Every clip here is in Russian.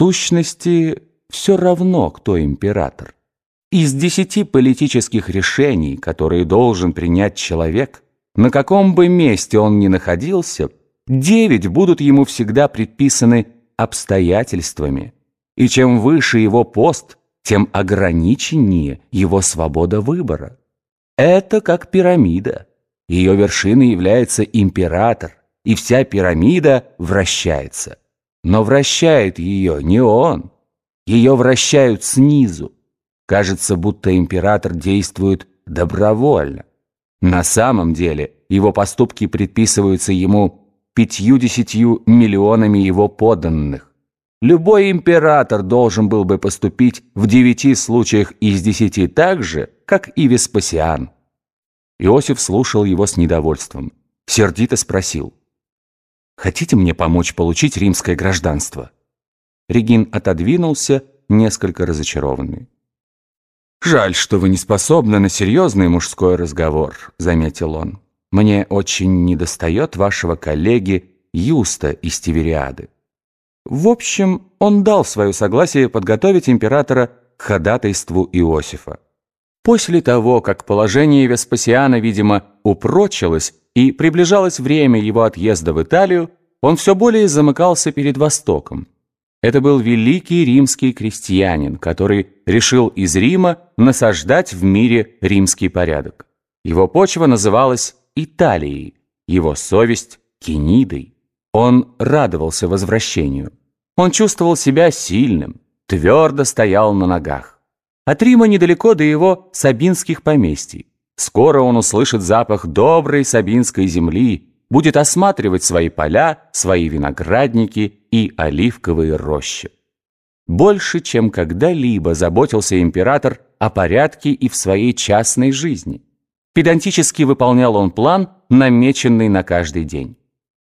сущности, все равно, кто император. Из десяти политических решений, которые должен принять человек, на каком бы месте он ни находился, девять будут ему всегда предписаны обстоятельствами. И чем выше его пост, тем ограниченнее его свобода выбора. Это как пирамида. Ее вершиной является император, и вся пирамида вращается. Но вращает ее не он. Ее вращают снизу. Кажется, будто император действует добровольно. На самом деле его поступки предписываются ему пятью-десятью миллионами его подданных. Любой император должен был бы поступить в девяти случаях из десяти так же, как и Веспасиан. Иосиф слушал его с недовольством. Сердито спросил. «Хотите мне помочь получить римское гражданство?» Регин отодвинулся, несколько разочарованный. «Жаль, что вы не способны на серьезный мужской разговор», — заметил он. «Мне очень недостает вашего коллеги Юста из Тивериады». В общем, он дал свое согласие подготовить императора к ходатайству Иосифа. После того, как положение Веспасиана, видимо, упрочилось и приближалось время его отъезда в Италию, он все более замыкался перед Востоком. Это был великий римский крестьянин, который решил из Рима насаждать в мире римский порядок. Его почва называлась Италией, его совесть – Кенидой. Он радовался возвращению. Он чувствовал себя сильным, твердо стоял на ногах. От Рима недалеко до его сабинских поместий. Скоро он услышит запах доброй сабинской земли, будет осматривать свои поля, свои виноградники и оливковые рощи. Больше, чем когда-либо заботился император о порядке и в своей частной жизни. Педантически выполнял он план, намеченный на каждый день.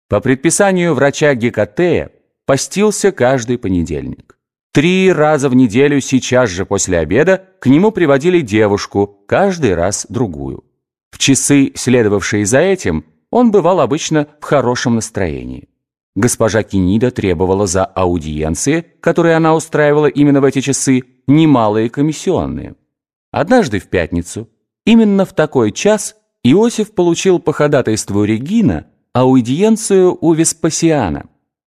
По предписанию врача Гекатея постился каждый понедельник. Три раза в неделю сейчас же после обеда к нему приводили девушку, каждый раз другую. В часы, следовавшие за этим, он бывал обычно в хорошем настроении. Госпожа Кенида требовала за аудиенции, которые она устраивала именно в эти часы, немалые комиссионные. Однажды в пятницу, именно в такой час, Иосиф получил по ходатайству Регина аудиенцию у Веспасиана.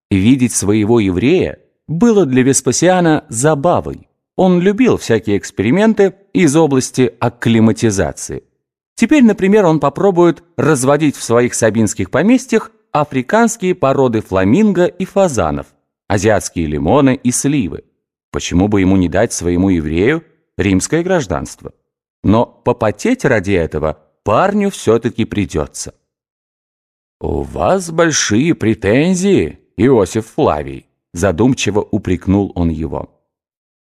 Видеть своего еврея – было для Веспасиана забавой. Он любил всякие эксперименты из области акклиматизации. Теперь, например, он попробует разводить в своих сабинских поместьях африканские породы фламинго и фазанов, азиатские лимоны и сливы. Почему бы ему не дать своему еврею римское гражданство? Но попотеть ради этого парню все-таки придется. «У вас большие претензии, Иосиф Флавий», Задумчиво упрекнул он его.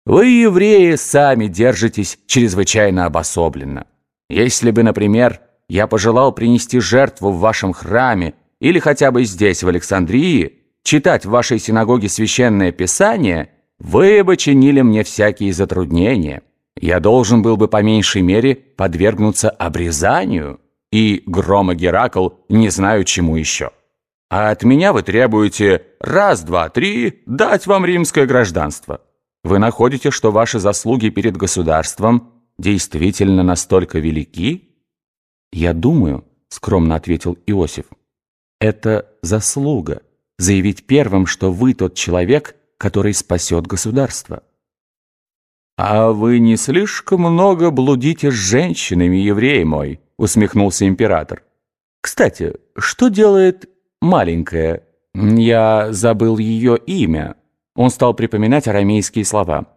Вы, евреи, сами держитесь чрезвычайно обособленно. Если бы, например, я пожелал принести жертву в вашем храме или хотя бы здесь, в Александрии, читать в вашей синагоге священное писание, вы бы чинили мне всякие затруднения. Я должен был бы по меньшей мере подвергнуться обрезанию, и грома Геракл не знаю чему еще. А от меня вы требуете раз, два, три дать вам римское гражданство. Вы находите, что ваши заслуги перед государством действительно настолько велики? Я думаю, скромно ответил Иосиф, это заслуга заявить первым, что вы тот человек, который спасет государство. «А вы не слишком много блудите с женщинами, еврей мой», усмехнулся император. «Кстати, что делает маленькая. Я забыл ее имя. Он стал припоминать арамейские слова.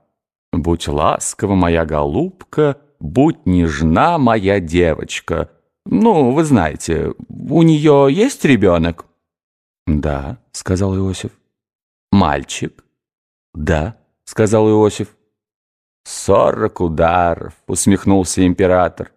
«Будь ласкова, моя голубка, будь нежна, моя девочка». Ну, вы знаете, у нее есть ребенок? «Да», — сказал Иосиф. «Мальчик?» «Да», — сказал Иосиф. «Сорок ударов», — усмехнулся император.